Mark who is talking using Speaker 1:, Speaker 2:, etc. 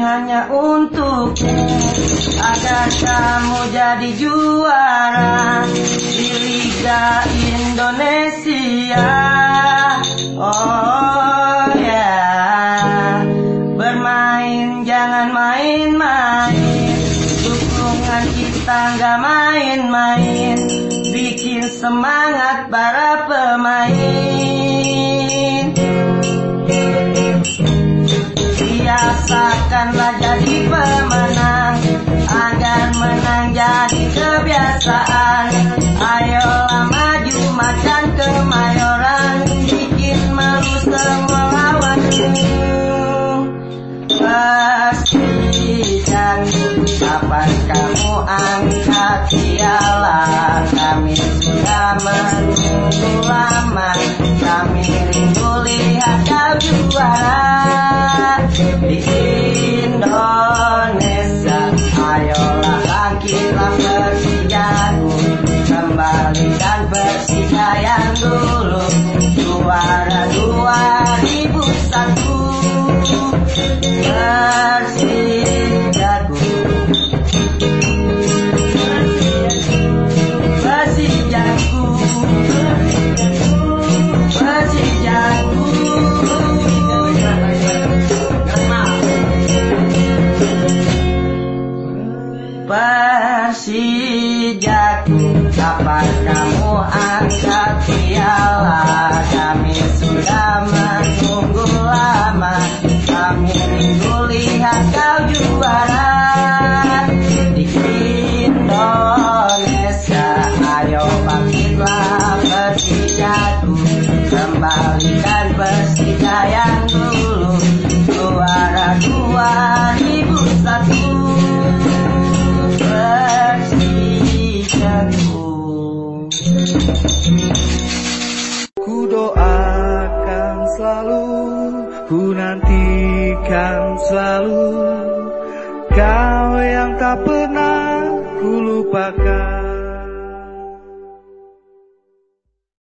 Speaker 1: hanya untukmu Agar kamu jadi juara Di Liga Indonesia. Oh ya Bermain jangan main-main. Dukungan kita nggak main-main. Bikin semangat para pemain Biasakanlah jadi pemenang Agar menang jadi kebiasaan. Ayolah maju makan kemayoran Bikin malu semua lawanmu. Persija Kapan kamu angkat piala Kami sudah menunggu lama. Kami rindu lihat kau juara Persijaku Kapan kamu angkat? Piala Kami sudah menunggu lama. Kami rindu lihat kau juara. Di Indonesia Ayo bangkitlah
Speaker 2: Ku doakan selalu, ku nantikan selalu. Kau yang tak pernah ku lupakan